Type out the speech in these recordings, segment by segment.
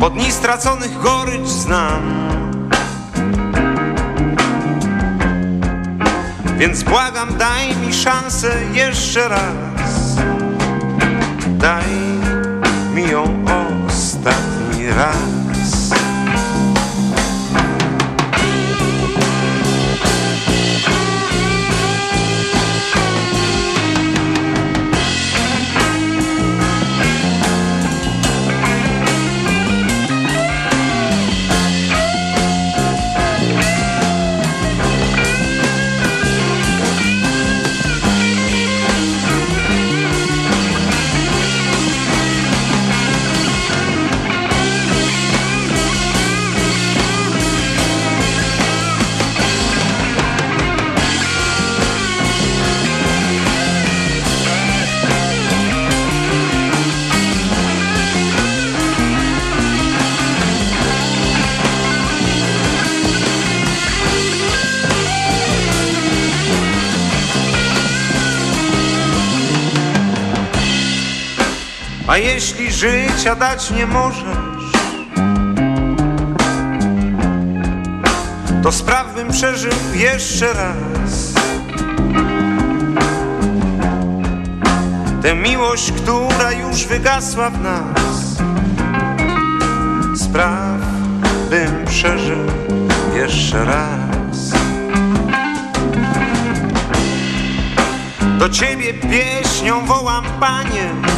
Po dni straconych gorycz znam. Więc błagam, daj mi szansę jeszcze raz. Daj mi ją ostatni raz A jeśli życia dać nie możesz To spraw bym przeżył jeszcze raz. Tę miłość, która już wygasła w nas Spraw bym przeżył jeszcze raz. Do Ciebie pieśnią wołam, Panie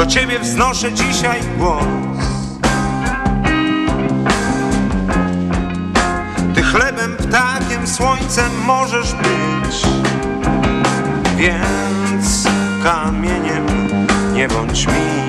Do Ciebie wznoszę dzisiaj głos. Ty chlebem, ptakiem, słońcem możesz być. Więc kamieniem nie bądź mi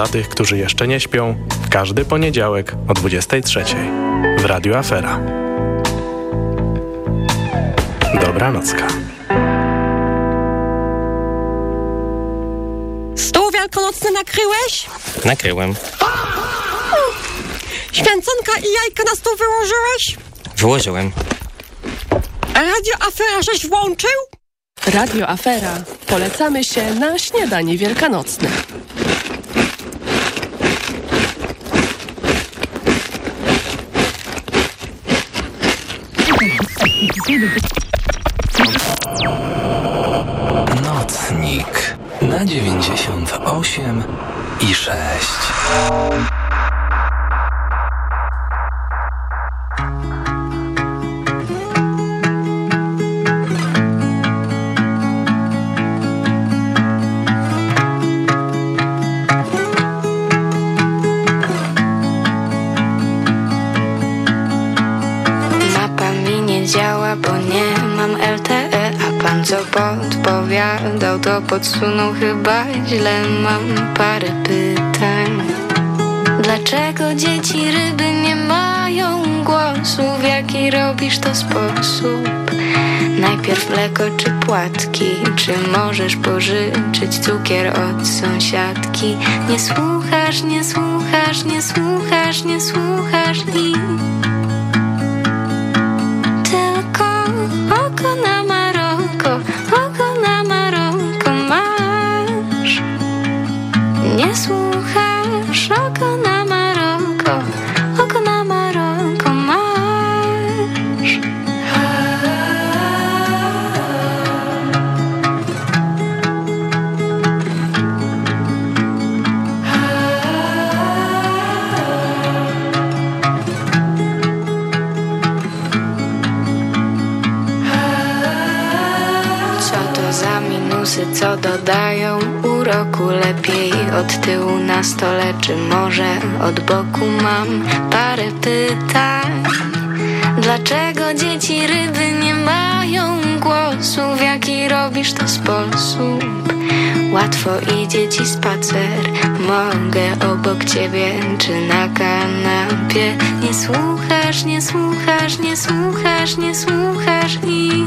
Dla tych, którzy jeszcze nie śpią, każdy poniedziałek o 23 w Radio Afera. Dobranocka. Stół wielkanocny nakryłeś? Nakryłem. Święconka i jajka na stół wyłożyłeś? Wyłożyłem. A radio afera żeś włączył? Radio Afera. Polecamy się na śniadanie wielkanocne. 98 i 6. to podsunął chyba źle Mam parę pytań Dlaczego dzieci ryby nie mają głosu? W jaki robisz to sposób? Najpierw mleko czy płatki? Czy możesz pożyczyć cukier od sąsiadki? Nie słuchasz, nie słuchasz, nie słuchasz, nie słuchasz i tylko oko na Maroko Nie słuchasz oko na Maroko, oko na Maroko masz. Co to za minusy, co dodają uroku lepiej od tyłu na stole, czy może od boku mam parę pytań. Dlaczego dzieci ryby nie mają głosu? W jaki robisz to sposób? Łatwo idzie ci spacer Mogę obok ciebie czy na kanapie Nie słuchasz, nie słuchasz, nie słuchasz, nie słuchasz i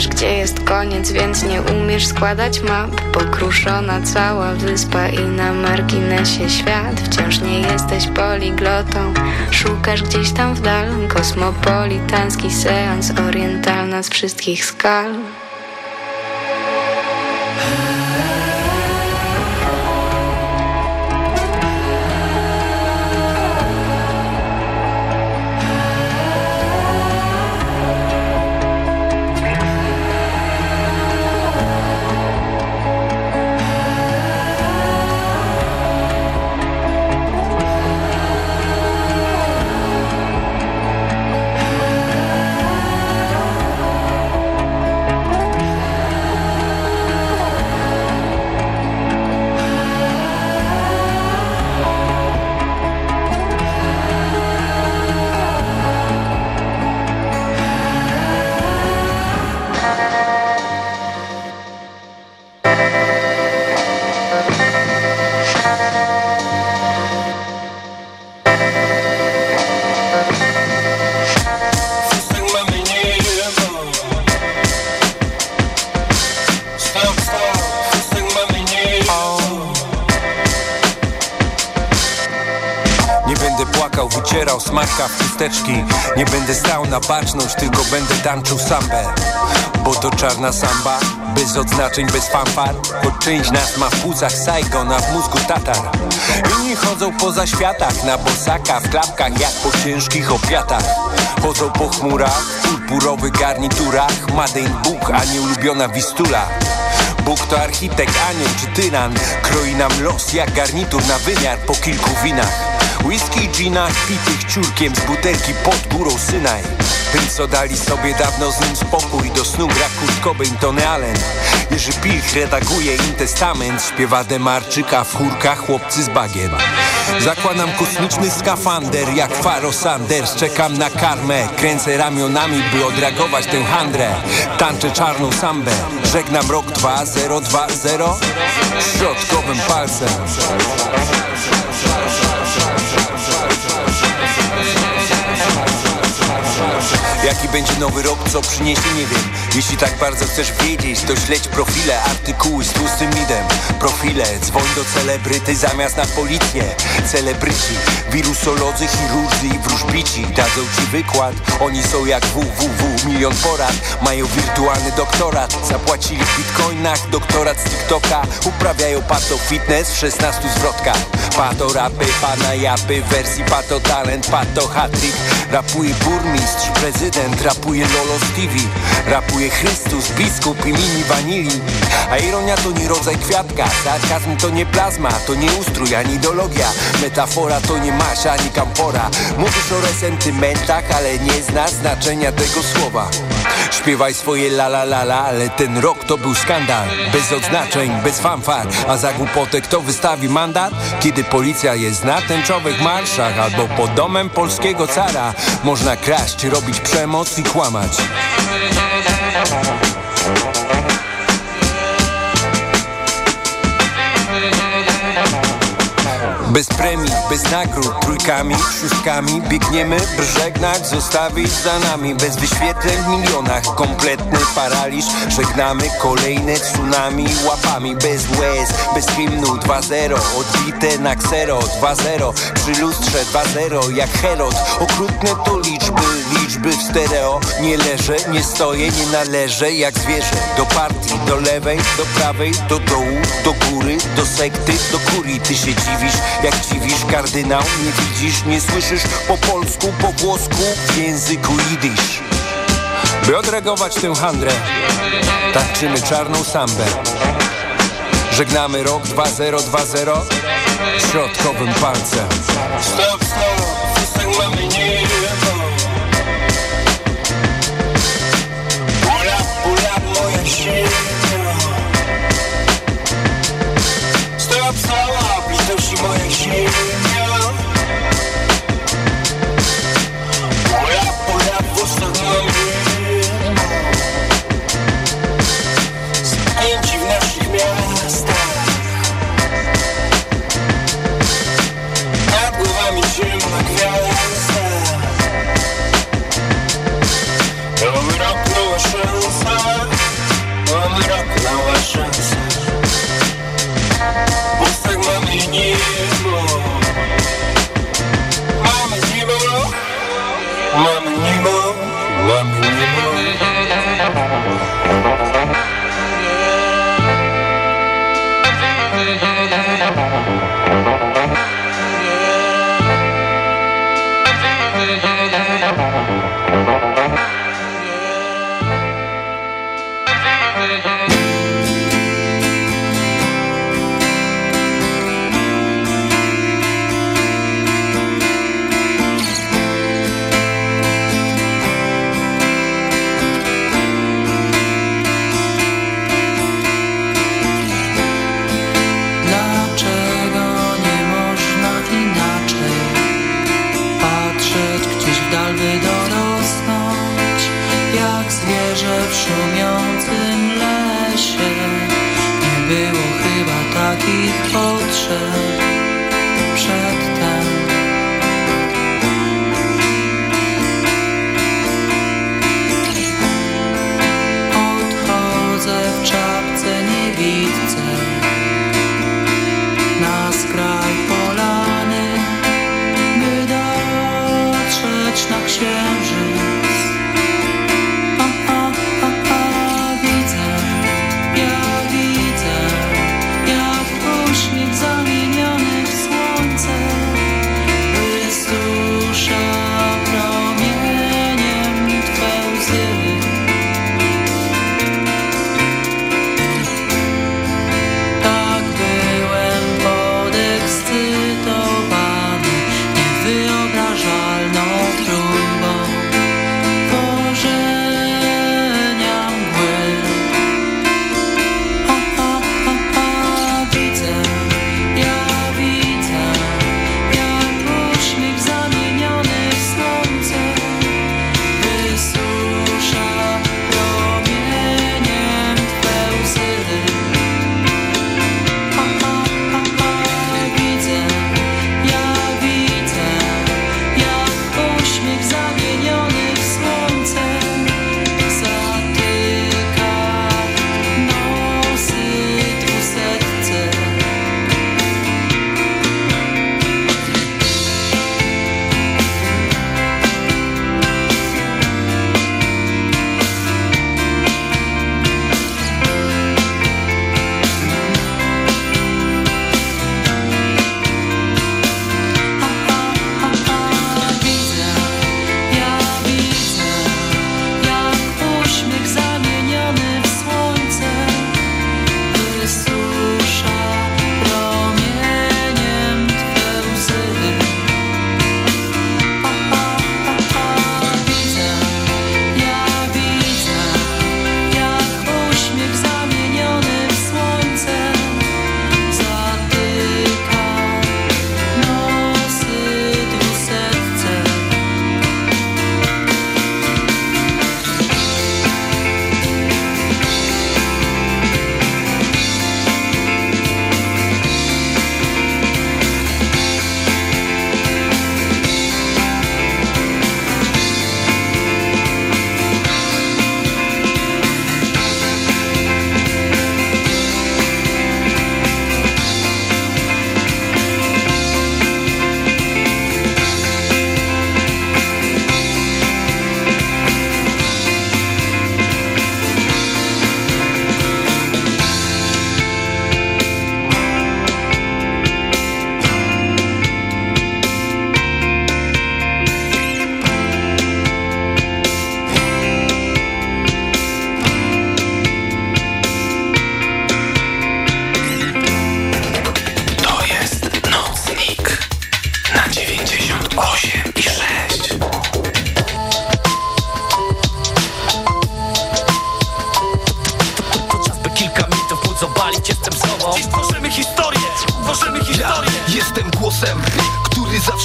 wiesz, gdzie jest koniec, więc nie umiesz składać map. Pokruszona cała wyspa i na marginesie świat. Wciąż nie jesteś poliglotą, szukasz gdzieś tam w dal. Kosmopolitański seans orientalna z wszystkich skal Nie będę stał na baczność, tylko będę tańczył sambę. Bo to czarna samba, bez odznaczeń, bez fanfar. Bo część nas ma w płucach a w mózgu Tatar. Inni chodzą poza światach, na bosaka, w klapkach Jak po ciężkich opiatach. Chodzą po chmurach, purpurowych garniturach. Made Bóg, a nie ulubiona wistula. Bóg to architekt, anioł czy tyran. Kroi nam los jak garnitur na wymiar po kilku winach Whisky, gina, pitych ciurkiem z butelki pod górą Synaj. Tym co dali sobie dawno z nim spokój Do snu gra Kurt Cobain, Tony Allen. Jerzy Pilch redaguje im testament Śpiewa Demarczyka w chórkach chłopcy z bagien. Zakładam kosmiczny skafander jak Faro Sanders Czekam na karmę, kręcę ramionami By odreagować tę handrę. Tańczę czarną sambę Żegnam rok 2020 Środkowym palcem Jaki będzie nowy rok, co przyniesie, nie wiem. Jeśli tak bardzo chcesz wiedzieć, to śledź profile Artykuły z tłustym midem Profile, dzwoń do celebryty zamiast na policję. Celebryci, wirusolodzy, chirurdzy i wróżbici Dadzą ci wykład, oni są jak www Milion porad, mają wirtualny doktorat Zapłacili w bitcoinach, doktorat z TikToka Uprawiają pato fitness w 16 zwrotkach Pato rapy, pana japy, wersji pato talent, pato hatrik Rapuje burmistrz, prezydent, rapuje Lolo Stevie Rapuje Chrystus, biskup i mini wanili. A ironia to nie rodzaj kwiatka, sarkazm to nie plazma To nie ustrój, ani ideologia, metafora to nie masz, ani kampora. Mówisz o resentymentach, ale nie znasz znaczenia tego słowa. Śpiewaj swoje la la la la, ale ten rok to był skandal. Bez odznaczeń, bez fanfar, a za głupotę kto wystawi mandat? Kiedy policja jest na tęczowych marszach albo pod domem polskiego cara Można kraść, robić przemoc i kłamać Bez premii, bez nagród, trójkami, szóstkami Biegniemy, by zostawić za nami. Bez wyświetleń w milionach, kompletny paraliż. Żegnamy kolejne tsunami łapami. Bez łez, bez hymnu 2-0 Odbite na ksero 2-0 Przy lustrze 2-0 jak Herod. Okrutne to liczby, liczby w stereo. Nie leżę, nie stoję, nie należę jak zwierzę. Do partii, do lewej, do prawej, do dołu, do góry Do sekty, do kurii. Ty się dziwisz, jak dziwisz kardynał Nie widzisz, nie słyszysz po polsku, po włosku W języku jidysz. By odreagować tę handrę Tańczymy czarną sambę. Żegnamy rok 2020 Środkowym palcem. Stop, stop,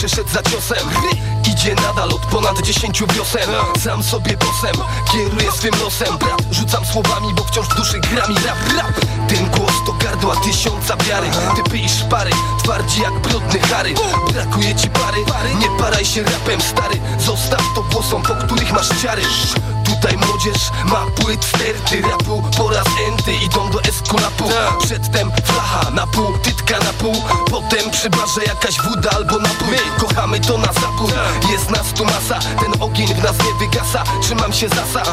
który zawsze szedł za ciosem. Idzie nadal od ponad dziesięciu wiosen. Sam sobie bosem, kieruję swym losem. Brat, rzucam słowami, bo wciąż w duszy gra mi rap, rap. Ten głos to gardła tysiąca wiary. Typy i szpary, twardzi jak brudny Harry. Brakuje ci pary, nie paraj się rapem stary. Zostaw to głosom, po których masz ciary Tutaj młodzież ma płyt sterty rapu. Po raz enty idą do eskulapu Przedtem flacha na pół, tytka na pół. Potem przy barze jakaś woda albo napój. My. Kochamy to na zabór Jest nas tu masa, ten ogień w nas nie wygasa. Trzymam się zasa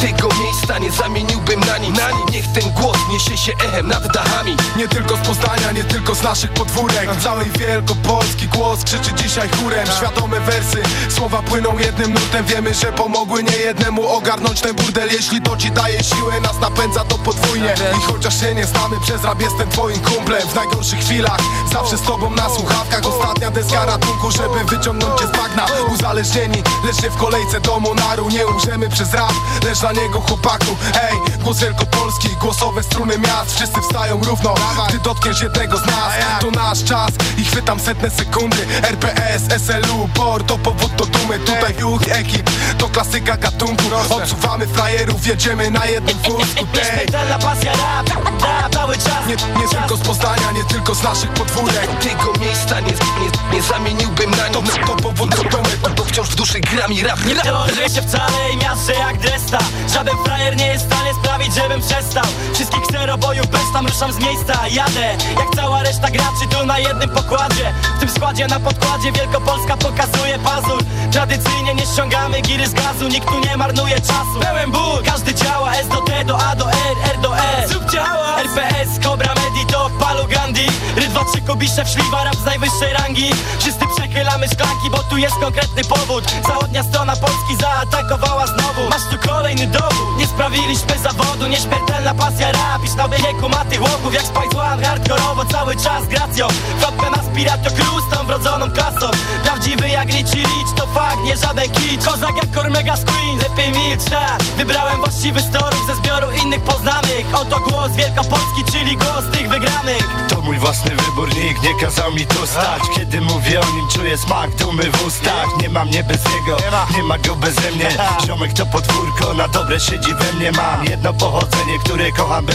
Tego miejsca nie zamieniłbym na nic. Niech ten głos niesie się echem nad dachami. Nie tylko z Poznania, nie tylko z naszych podwórek. Całej Wielkopolski głos krzyczy dzisiaj chórem. Świadome wersy, słowa płyną jednym nutem Wiemy, że pomogły nie jednemu ogarnąć ten burdel Jeśli to ci daje siłę, nas napędza to podwójnie. I chociaż się nie znamy, przez rap jestem twoim kumplem. W najgorszych chwilach, zawsze z tobą na słuchawkach. Ostatnia deska ratunku, żeby wyciągnąć cię z bagna. Uzależnieni, lecz w kolejce do Monaru Nie umrzemy przez rap, lecz dla niego chłopaku. Hej, głos Wielkopolski, głosowe struny miast. Wszyscy wstają równo, ty dotkniesz jednego z nas. To nasz czas i chwytam setne sekundy. RPS, SLU, BOR to powód do dumy. Tutaj juch ekip, to klasyka gatunku Odsuwamy frajerów, jedziemy na jednym wózku Tej, Śmiertelna pasja rap, rap cały czas. Nie, nie tylko z Poznania, nie tylko z naszych podwórek. Tego miejsca nie, nie, nie zamieniłbym na nic. To, to powód do dumy, bo wciąż w duszy gra mi rap, rap. Teoryzuję się wcale i miażdżę jak dresta. Żaden frajer nie jest w stanie sprawić, żebym przestał. Wszystkich kserobojów bez tam ruszam z miejsca Jadę, jak cała reszta graczy tu na jednym pokładzie? W tym składzie na podkładzie Wielkopolska pokazuje pazur. Tradycyjnie nie ściągamy giry z gazu Nikt tu nie marnuje czasu. Pełen ból, każdy działa S do T do A do R, R do E. Zrób działa. RPS, Cobra, Medito, Palu, Gandhi. Rydwa, trzy Kubisze, szliwa, rap z najwyższej rangi. Wszyscy przechylamy szklanki, bo tu jest konkretny powód. Zachodnia strona Polski zaatakowała znowu. Masz tu kolejny dowód. Nie sprawiliśmy zawodu, nieśmiertelna pasja rap na wieku ma tych łopów jak Spice One Hardkorowo cały czas gracją Kropka na spirat to crew z tą wrodzoną klasą Prawdziwy jak Richie Rich to fakt, nie żaden kicz. Kozak jak Cormega z Queen, lepiej milcz tak. Wybrałem właściwy storów ze zbioru innych poznanych. Oto głos Wielkopolski, czyli głos tych wygranych. To mój własny wybór, nikt nie kazał mi tu stać. Kiedy mówię o nim czuję smak dumy w ustach. Nie mam nie bez niego, nie ma. go beze mnie. Ziomek to podwórko, na dobre siedzi we mnie. Mam jedno pochodzenie, które kocham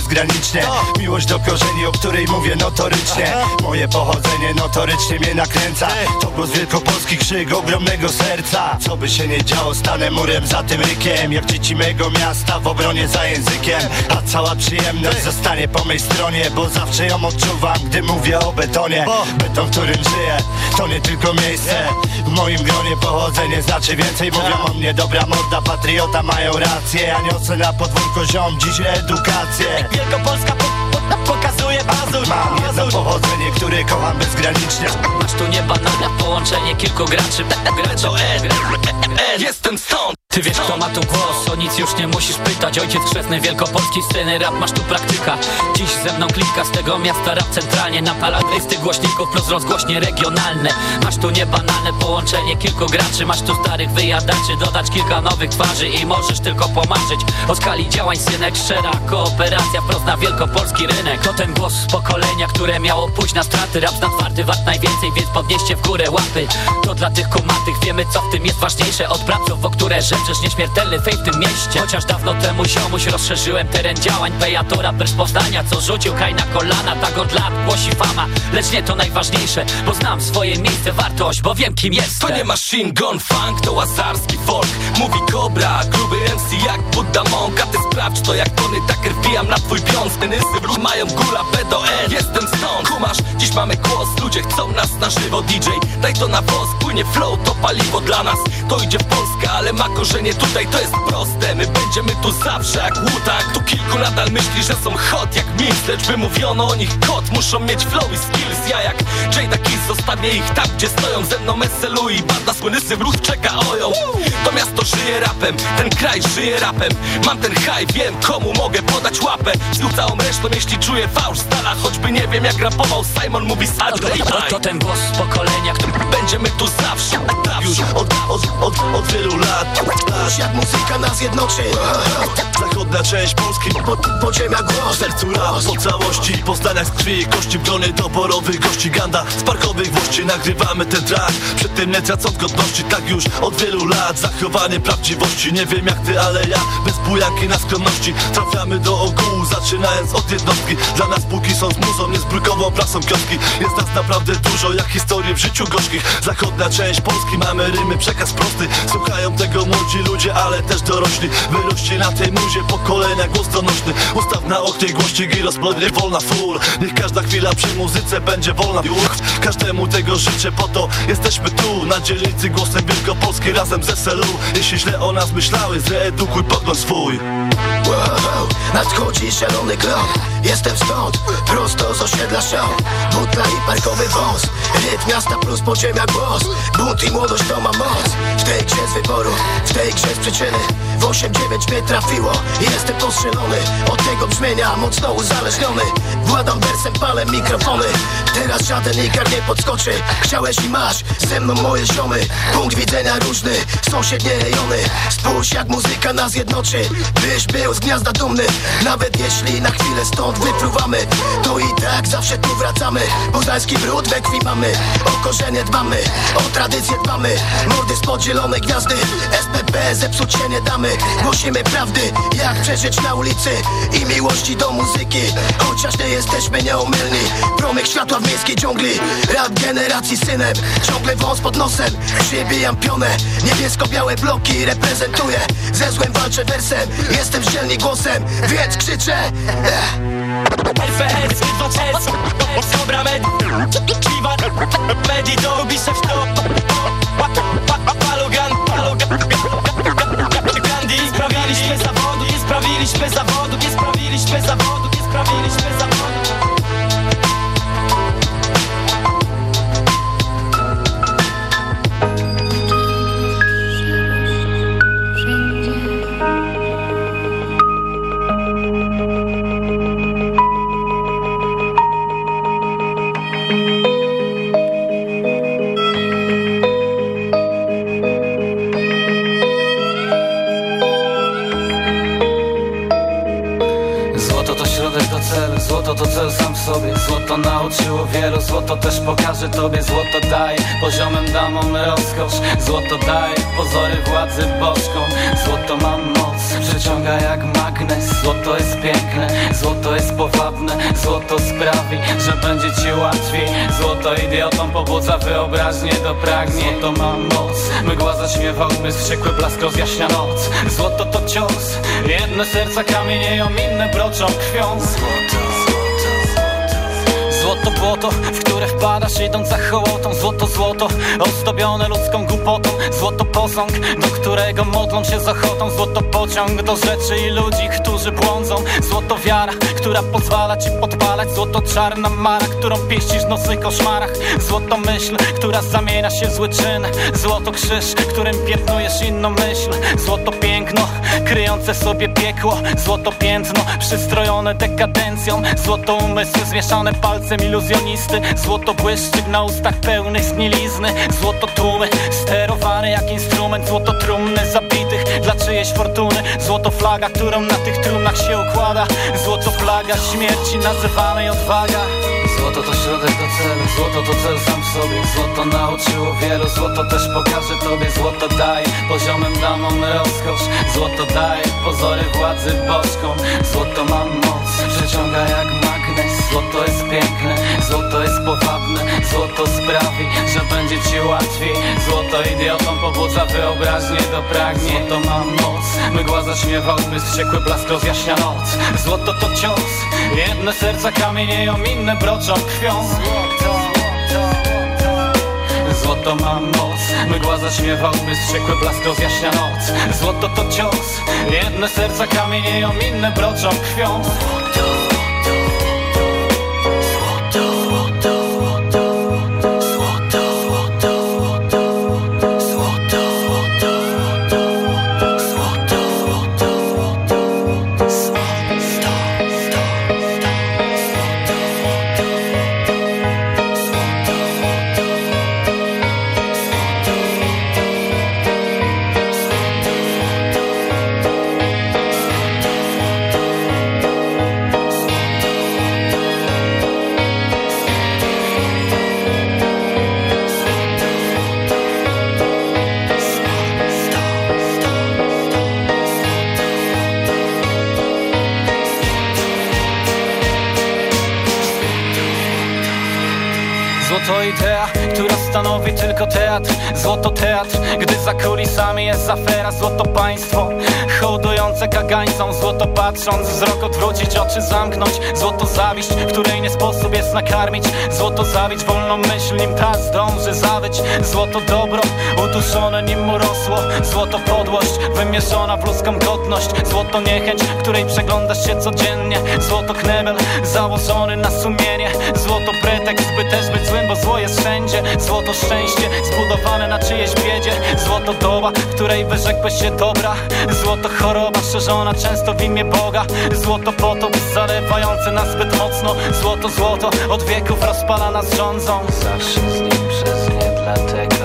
Miłość do korzeni, o której mówię notorycznie. Moje pochodzenie notorycznie mnie nakręca. To głos wielkopolski krzyk ogromnego serca. Co by się nie działo, stanę murem za tym rykiem. Jak dzieci mego miasta w obronie za językiem. A cała przyjemność zostanie po mej stronie Bo zawsze ją odczuwam, gdy mówię o betonie. Beton, w którym żyję, to nie tylko miejsce. W moim gronie pochodzenie znaczy więcej. Mówią o mnie dobra morda, patriota mają rację. Ja niosę na podwórko ziom dziś edukację Wielkopolska po, po, pokazuje pazur Mam jedno pochodzenie, które kocham bezgranicznie. Masz tu niebanalne połączenie kilku graczy. Graczy Jestem stąd. Ty wiesz kto ma tu głos, o nic już nie musisz pytać. Ojciec chrzestny wielkopolskiej sceny, rap masz tu praktyka. Dziś ze mną klika z tego miasta rap centralnie. Napala listy głośników plus rozgłośnie regionalne. Masz tu niebanalne połączenie kilku graczy. Masz tu starych wyjadaczy, dodać kilka nowych twarzy I możesz tylko pomarzyć. O skali działań synek Szczera kooperacja wprost na wielkopolski rynek. To ten głos z pokolenia, które miało pójść na straty. Rap na twardy wart najwięcej, więc podnieście w górę łapy. To dla tych kumatych, wiemy co w tym jest ważniejsze. Od praców, o które rzeczysz nieśmiertelny fej w tym mieście. Chociaż dawno temu ziomuś rozszerzyłem teren działań Pejatora bez Poznania, co rzucił kraj na kolana. Tak od lat głosi fama, lecz nie to najważniejsze Bo znam swoje miejsce, wartość, bo wiem kim jestem. To nie machine gun funk, to łazarski folk. Mówi Cobra, gruby MC jak Buddha Monk. A ty sprawdź to jak Tony Tucker wbijam na twój pion Steny mają gula B do N Jestem stąd, kumasz, dziś mamy głos. Ludzie chcą nas na żywo DJ Daj to na woz, płynie flow, to paliwo dla nas. To idzie w Polskę, ale ma korzenie tutaj to jest proste. My będziemy tu zawsze jak łutak Tu kilku nadal myśli, że są hot jak Mills Lecz wymówiono o nich kot. Muszą mieć flow i skills Ja jak Jada Kiss zostawię ich tam, gdzie stoją. Ze mną SLU i banda słynysy wrót czeka oją. To miasto żyje rapem, ten kraj żyje rapem. Mam ten high, wiem komu mogę podać łapę. Znów całą resztą jeśli czuję fałsz stala Choćby nie wiem jak rapował Simon mówi Saturday To, to ten głos pokolenia, który Będziemy tu zawsze Już od, od, od, od wielu lat Aż jak muzyka nas jednoczy. Zachodnia część Polski po, Podziemia głos. W sercu rap po całości Po zdaniach z krwi i kości Brony doborowych gości Ganda. Z parkowych włości Nagrywamy ten track. Przed tym nie tracąc godności Tak już od wielu lat Zachowanie prawdziwości. Nie wiem jak ty, ale ja Bez bujanki na skromności Trafiamy do ogółu Zaczynając od jednostki. Dla nas póki są z muzą Nie z brukową prasą kioski. Jest nas naprawdę dużo Jak historii w życiu gorzkich. Zachodnia część Polski Mamy rymy, przekaz prosty. Słuchają tego młodzi ludzie, ale też dorośli. Wyrośli na tej muzie Pokolenia głos donośny Ustaw na oknie głośnik i rozplodnie wolna full Niech każda chwila przy muzyce będzie wolna. Uch, Każdemu tego życzę, po to jesteśmy tu. Na dzielnicy głosem Wielkopolski razem z SLU Jeśli źle o nas myślały, zreedukuj pogląd swój. Wow, nadchodzi szalony krok Jestem stąd, prosto z osiedla show Butla i parkowy wąs Rytm miasta plus podziemia głos. Bunt i młodość to ma moc. W tej grze z wyboru, w tej grze z przyczyny. W 8-9 mnie trafiło Jestem postrzelony Od tego brzmienia mocno uzależniony. Władam wersem, palę mikrofony. Teraz żaden ikar nie podskoczy. Chciałeś i masz, ze mną moje ziomy. Punkt widzenia różny, sąsiednie rejony. Spójrz jak muzyka nas jednoczy. Byś był z gniazda dumny. Nawet jeśli na chwilę stąd wypluwamy To i tak zawsze tu wracamy. Poznański brud we krwi mamy. O korzenie dbamy, o tradycję dbamy. Mordy spod zielonej gwiazdy. SPP zepsuć się nie damy. Głosimy prawdy, jak przeżyć na ulicy. I miłości do muzyki. Chociaż nie jesteśmy nieomylni. Promyk światła w miejskiej dżungli. Rap generacji synem. Ciągle wąs pod nosem. Przybijam pionę. Niebiesko-białe bloki reprezentuję. Ze złem walczę wersem. Jestem ścielni głosem. Więc krzyczę Ech. RPS, 2 Dobra med Kliwa Medi to lubi szef to Palugan Palugan Gandhi Sprawiliśmy zawodu Nie sprawiliśmy zawodu Nie sprawiliśmy zawodu Nie sprawiliśmy zawodu nauczyło wielu, złoto też pokaże tobie Złoto daje poziomem damom rozkosz. Złoto daje pozory władzy bożką. Złoto ma moc, przyciąga jak magnes. Złoto jest piękne, złoto jest powabne. Złoto sprawi, że będzie ci łatwiej. Złoto idiotom pobudza wyobraźnię do pragnień. Złoto ma moc, mgła zaśmiewa umysł Wściekły blask rozjaśnia noc. Złoto to cios, jedne serca kamienieją, inne broczą krwią. Złoto Złoto w które wpadasz idąc za hołotą. Złoto złoto, ozdobione ludzką głupotą. Złoto posąg, do którego modlą się z ochotą. Złoto pociąg do rzeczy i ludzi, którzy błądzą. Złoto wiara, która pozwala ci podpalać. Złoto czarna mara, którą pieścisz w nocnych koszmarach. Złoto myśl, która zamienia się w zły czyn. Złoto krzyż, którym piętnujesz inną myśl. Złoto piękno, kryjące sobie piekło. Złoto piętno, przystrojone dekadencją. Złoto umysły, zmieszane palcem iluzjonisty. Złoto błyszczyk na ustach pełnych znilizny Złoto tłumy, sterowane jak instrument. Złoto trumny zabitych dla czyjejś fortuny. Złoto flaga, którą na tych trumnach się układa. Złoto flaga śmierci nazywanej odwaga. Złoto to środek do celu, złoto to cel sam w sobie. Złoto nauczyło wielu, złoto też pokaże tobie. Złoto daje poziomem damom rozkosz. Złoto daje pozory władzy bożką. Złoto ma moc, przyciąga jak magnes Złoto jest piękne, złoto jest powabne Złoto sprawi, że będzie ci łatwiej. Złoto idiotom pobudza wyobraźnię do pragnień. Złoto ma moc, mgła zaśmiewa umysł Wściekły blask rozjaśnia noc. Złoto to cios, jedne serca kamienieją Inne broczą krwią. Złoto ma moc, mgła zaśmiewa umysł Wściekły blask rozjaśnia noc. Złoto to cios, jedne serca kamienieją Inne broczą krwią. Złoto idea, która stanowi tylko teatr Złoto teatr, gdy za kulisami jest afera Złoto państwo, hołdujące kagańcom Złoto patrząc, wzrok odwrócić, oczy zamknąć. Złoto zawiść, której nie sposób jest nakarmić. Złoto zawić, wolną myśl, nim ta zdąży zawyć. Złoto dobro, uduszone nim urosło Złoto podłość, wymierzona w ludzką godność. Złoto niechęć, której przeglądasz się codziennie. Złoto knebel, założony na sumienie. Złoto pretekst, by też być złym, bo zło jest wszędzie. Złoto szczęście, zbudowane na czyjeś biedzie. Złoto doba, której wyrzekłeś się dobra. Złoto choroba, szerzona często w imię Boga. Złoto potop, zalewający nas zbyt mocno. Złoto, złoto, od wieków rozpala nas rządzą. Zawsze z nim przez nie, dlatego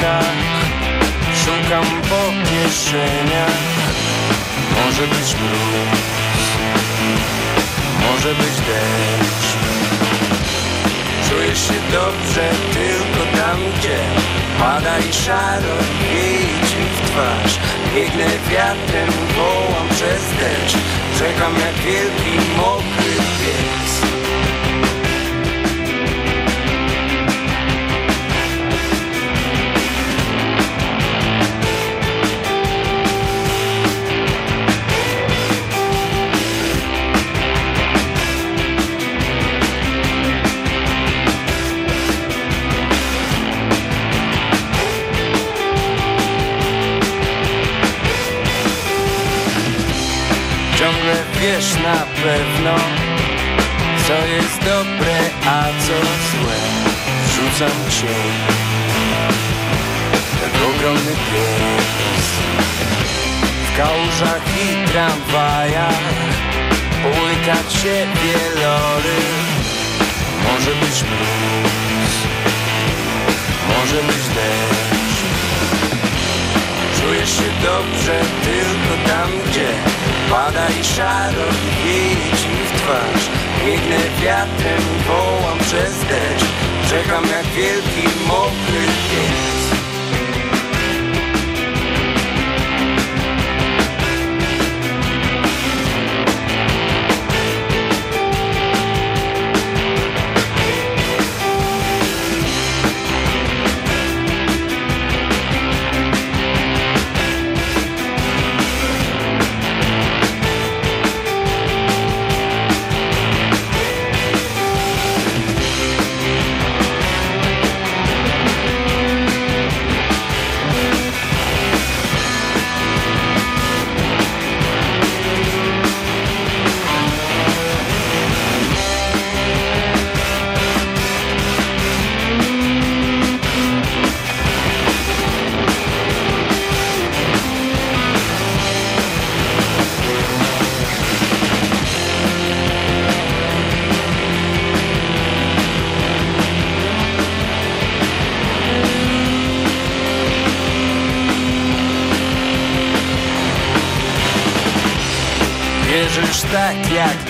podwórkach Szukam po kieszeniach. Może być mróz Może być deszcz. Czuję się dobrze tylko tam, gdzie pada i szaro wieje ci w twarz. Biegnę wiatrem, wołam przez deszcz. Czekam jak wielki, mokry pies wiesz na pewno Co jest dobre, a co złe. Rzucam cię. Jak ogromny pies. W kałużach i tramwajach Połykać się wielory Może być mróz Może być deszcz Czuję się dobrze tylko tam, gdzie pada i szaro wieje ci w twarz. Biegnę wiatrem, wołam przez deszcz. Czekam jak wielki, mokry pies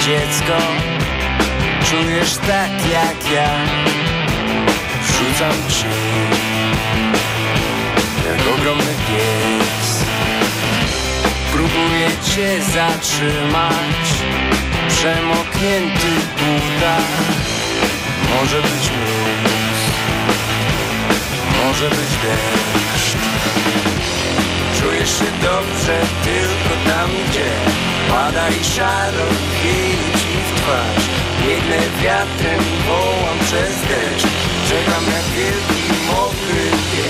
dziecko. Czujesz tak jak ja. Rzucam ci Jak ogromny pies. Próbuję cię zatrzymać. Przemoknięty buta. Może być mróz Może być deszcz Czujesz się dobrze tylko tam, gdzie Pada i szaro chwili ci w twarz. Biegnę wiatrem wołam przez deszcz. Czekam jak wielki mokry pies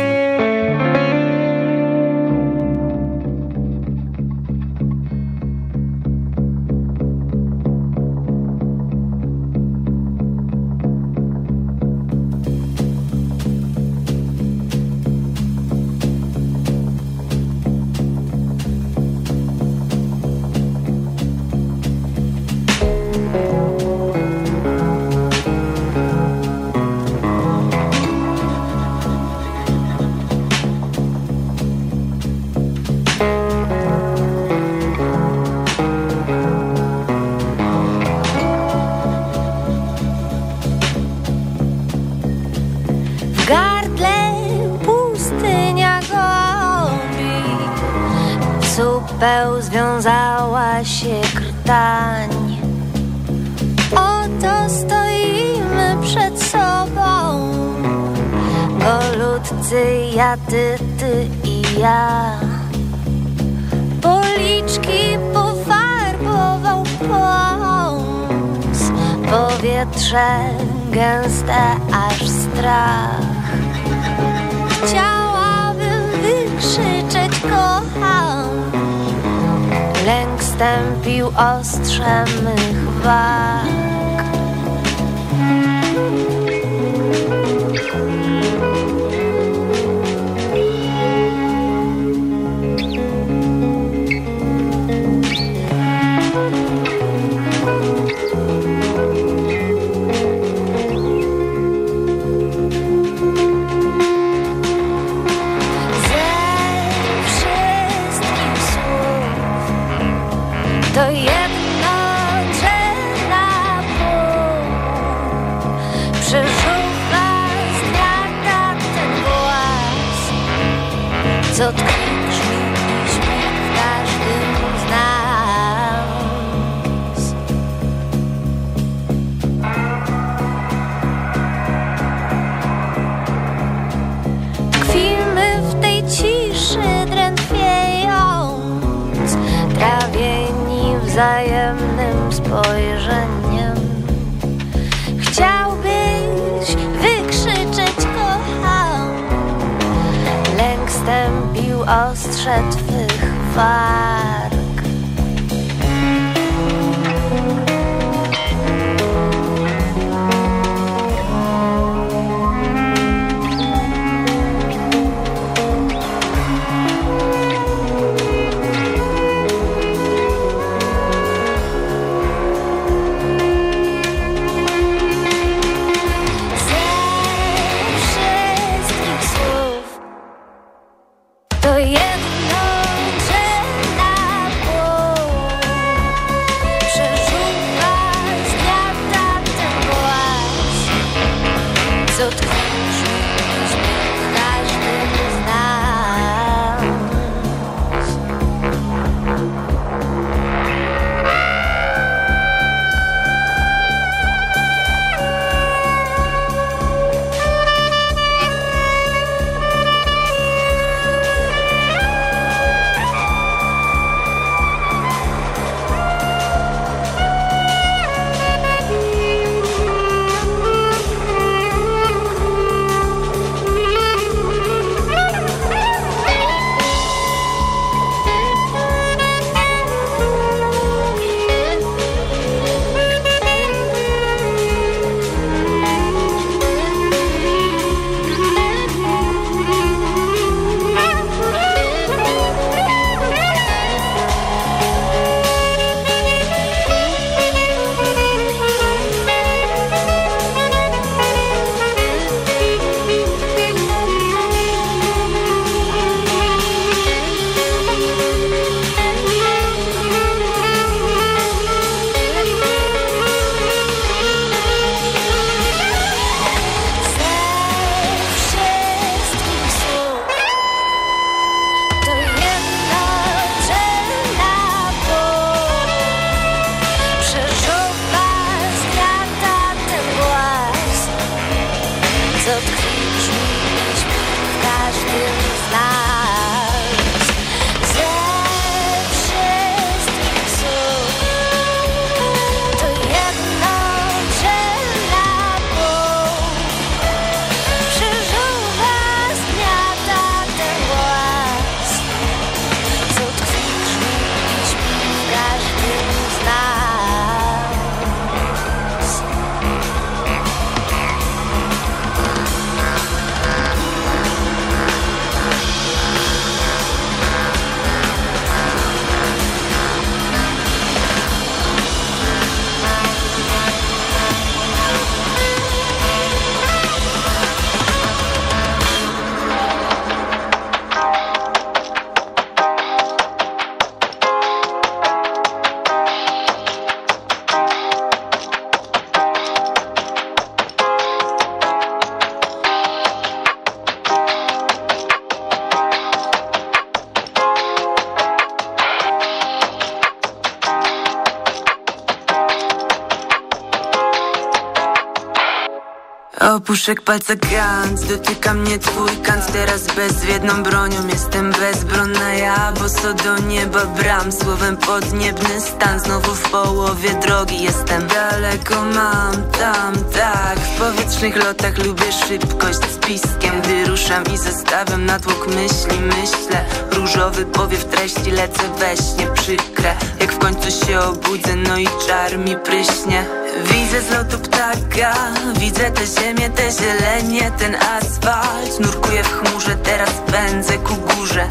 Opuszek palca kant, dotyka mnie twój kant. Teraz bezwiedną bronią jestem bezbronna. Ja Bo co do nieba bram, słowem podniebny stan. Znowu w połowie drogi jestem. Daleko mam, tam, tak. W powietrznych lotach lubię szybkość z piskiem. Gdy ruszam i zostawiam natłok myśli Myślę, różowy powiew treści Lecę we śnie. Przykre Jak w końcu się obudzę, no i czar mi pryśnie Widzę z lotu ptaka, widzę tę ziemię, te zielenie, ten asfalt. Nurkuję w chmurze, teraz pędzę ku górze.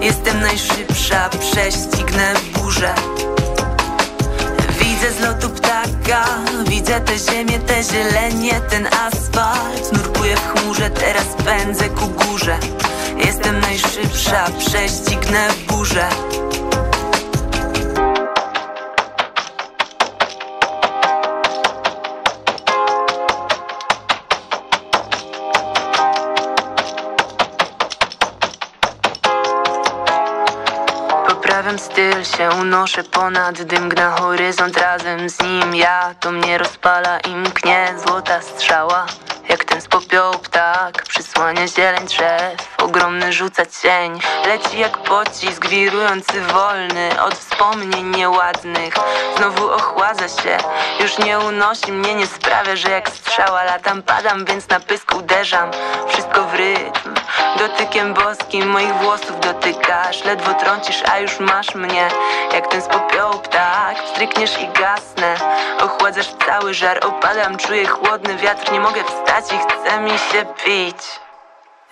Jestem najszybsza, prześcignę burzę. Widzę z lotu ptaka, widzę tę ziemię, te zielenie, ten asfalt. Nurkuję w chmurze, teraz pędzę ku górze. Jestem najszybsza, prześcignę burzę Poprawiam styl się, unoszę ponad dym na horyzont razem z nim Ja, to mnie rozpala i mknie złota strzała. Jak ten z popiołu ptak, przysłania zieleń drzew Ogromny rzuca cień, leci jak pocisk wirujący wolny Od wspomnień nieładnych, znowu ochładza się Już nie unosi mnie, nie sprawia, że jak strzała latam Padam, więc na pysk uderzam, wszystko w rytm Dotykiem boskim moich włosów dotykasz. Ledwo trącisz, a już masz mnie Jak ten z popiołu ptak. Strykniesz i gasnę Ochładzasz cały żar, opadam Czuję chłodny wiatr, nie mogę wstać I chce mi się pić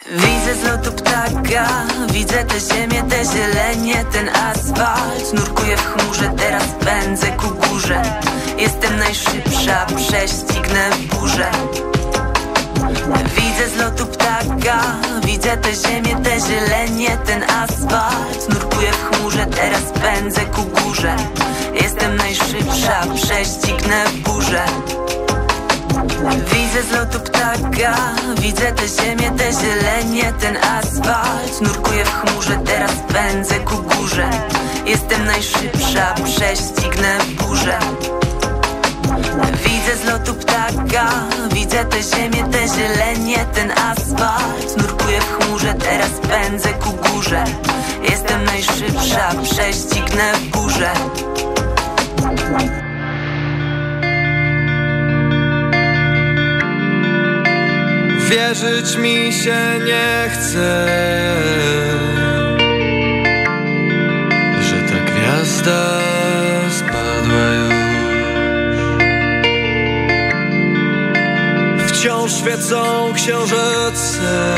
Widzę z lotu ptaka, widzę tę ziemię, te zielenie, ten asfalt. Nurkuję w chmurze, teraz pędzę ku górze. Jestem najszybsza, prześcignę burzę. Widzę z lotu ptaka, widzę tę ziemię, te zielenie, ten asfalt. Nurkuję w chmurze, teraz pędzę ku górze. Jestem najszybsza, prześcignę burzę Widzę z lotu ptaka, widzę tę ziemię, te zielenie, ten asfalt. Nurkuję w chmurze, teraz pędzę ku górze. Jestem najszybsza, prześcignę burzę. Widzę z lotu ptaka, widzę tę ziemię, te zielenie, ten asfalt. Nurkuję w chmurze, teraz pędzę ku górze. Jestem najszybsza, prześcignę burzę Wierzyć mi się nie chce Że ta gwiazda spadła już. Wciąż świecą księżyce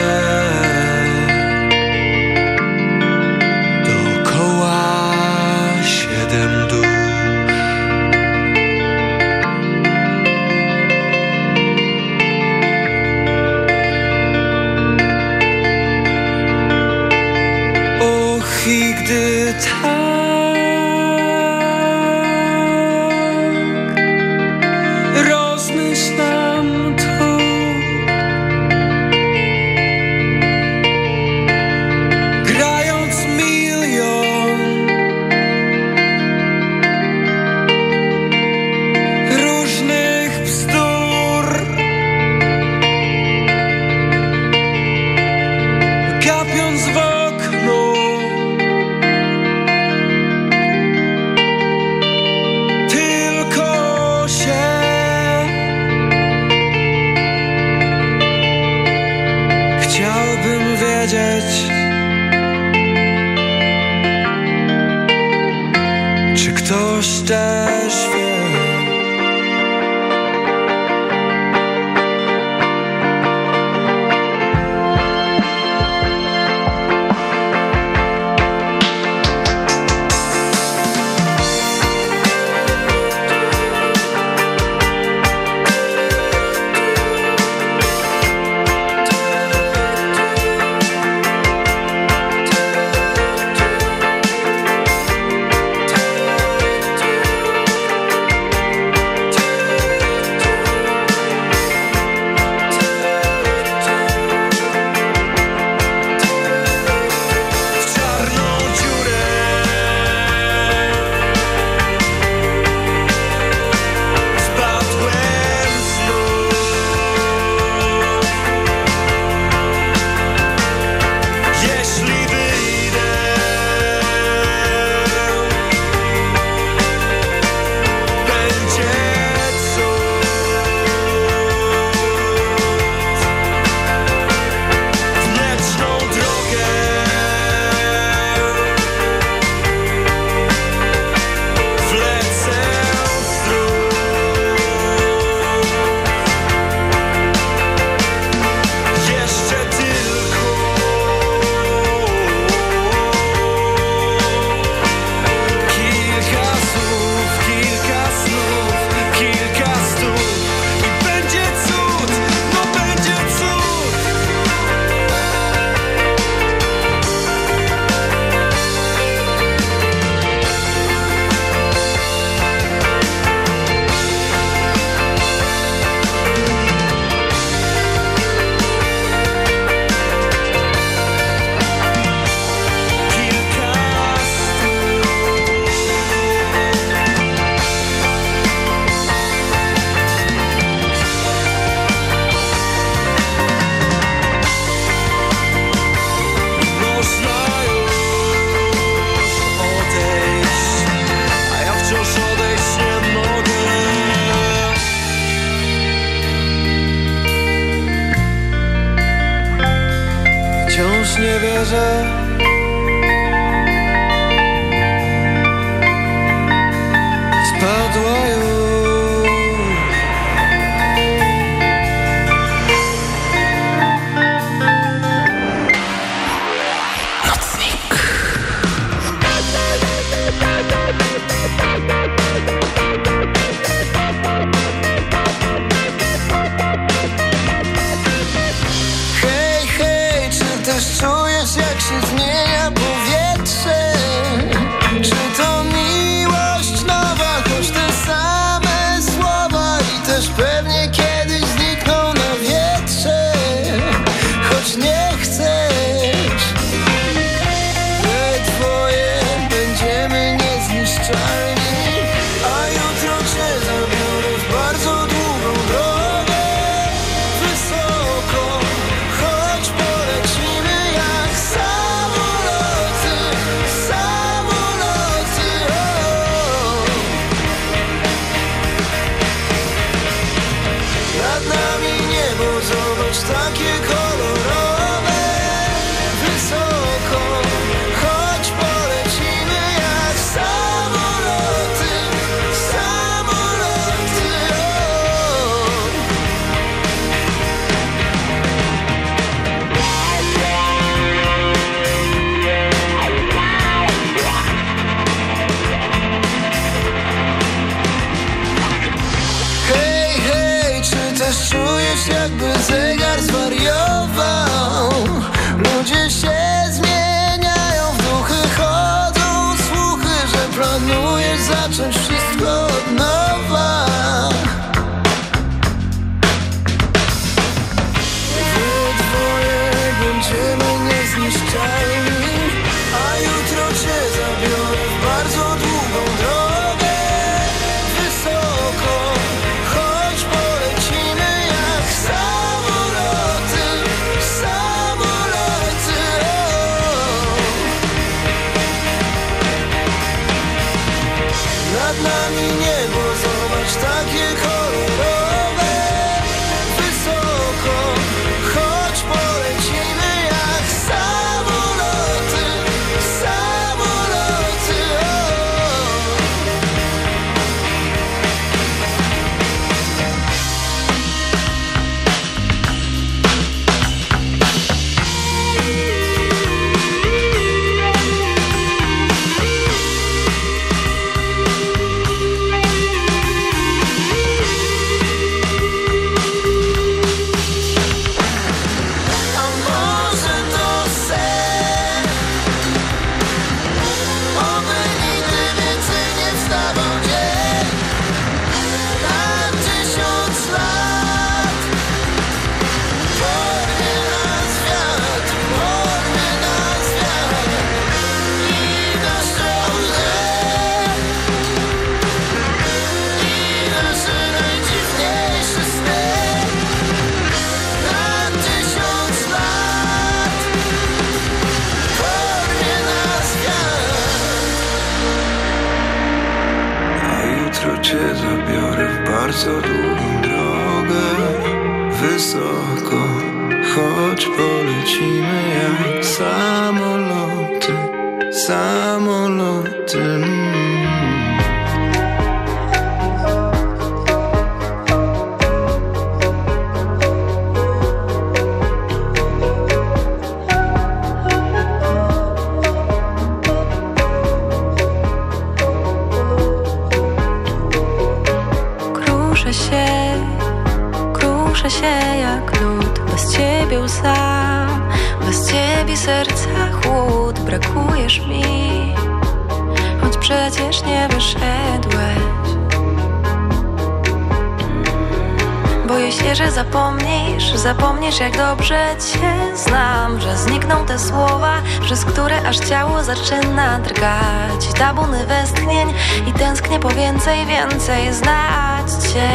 Zapomnisz jak dobrze cię znam Że znikną te słowa, przez które aż ciało zaczyna drgać. Tabuny westchnień i tęsknię po więcej, więcej znać cię.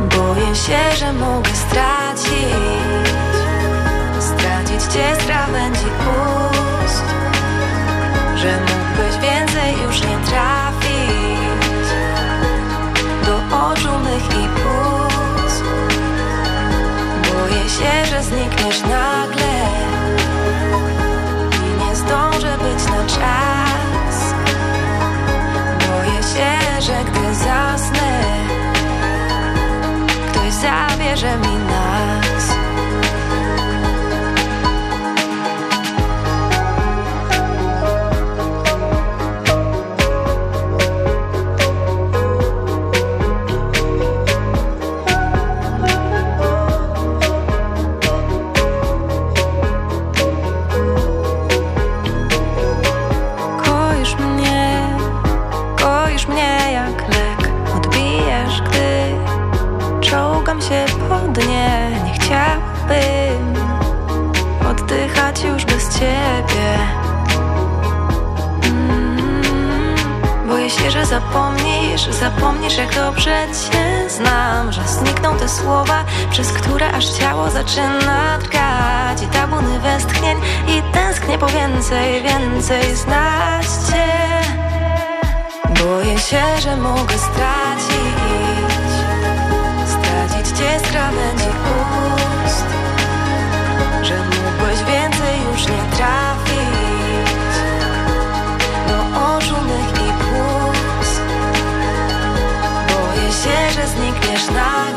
Boję się, że mogę stracić Stracić cię z krawędzi ust Że mógłbyś więcej już nie trafić Do oczu mych i pól się, że znikniesz na że zapomnisz Zapomnisz jak dobrze cię znam Że znikną te słowa, przez które aż ciało zaczyna drgać. I tabuny westchnień i tęsknię po więcej, więcej znać cię. Boję się, że mogę stracić Stracić cię z krawędzi ust. Że mógłbyś więcej już nie tracić. że znikniesz nagle